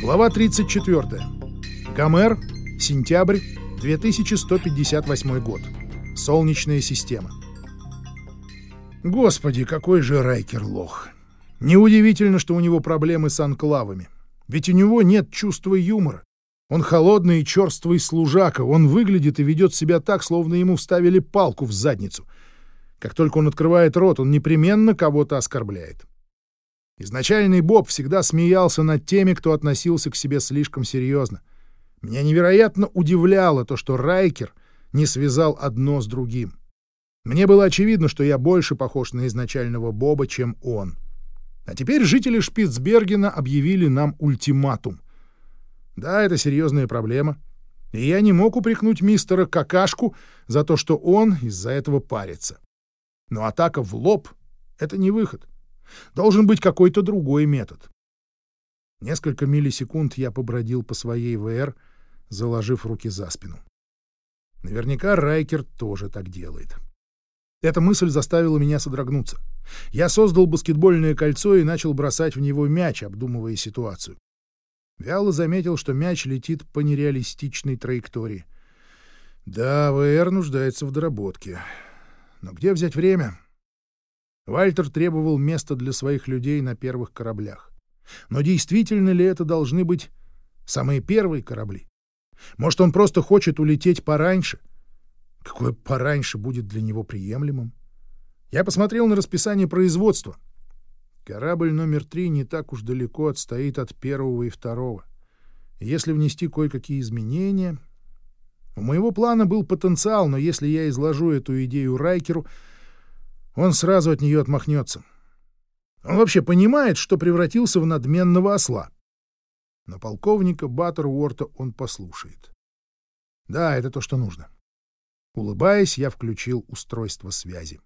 Глава 34. Гомер, сентябрь, 2158 год. Солнечная система. Господи, какой же Райкер лох. Неудивительно, что у него проблемы с анклавами. Ведь у него нет чувства юмора. Он холодный и черствый служака, он выглядит и ведет себя так, словно ему вставили палку в задницу. Как только он открывает рот, он непременно кого-то оскорбляет. Изначальный Боб всегда смеялся над теми, кто относился к себе слишком серьезно. Меня невероятно удивляло то, что Райкер не связал одно с другим. Мне было очевидно, что я больше похож на изначального Боба, чем он. А теперь жители Шпицбергена объявили нам ультиматум — да, это серьезная проблема. И я не мог упрекнуть мистера Какашку за то, что он из-за этого парится. Но атака в лоб — это не выход. Должен быть какой-то другой метод. Несколько миллисекунд я побродил по своей ВР, заложив руки за спину. Наверняка Райкер тоже так делает. Эта мысль заставила меня содрогнуться. Я создал баскетбольное кольцо и начал бросать в него мяч, обдумывая ситуацию. Вяло заметил, что мяч летит по нереалистичной траектории. Да, ВР нуждается в доработке. Но где взять время? Вальтер требовал места для своих людей на первых кораблях. Но действительно ли это должны быть самые первые корабли? Может, он просто хочет улететь пораньше? Какое пораньше будет для него приемлемым? Я посмотрел на расписание производства — Корабль номер три не так уж далеко отстоит от первого и второго. Если внести кое-какие изменения... У моего плана был потенциал, но если я изложу эту идею Райкеру, он сразу от нее отмахнется. Он вообще понимает, что превратился в надменного осла. Но полковника Баттерворта он послушает. Да, это то, что нужно. Улыбаясь, я включил устройство связи.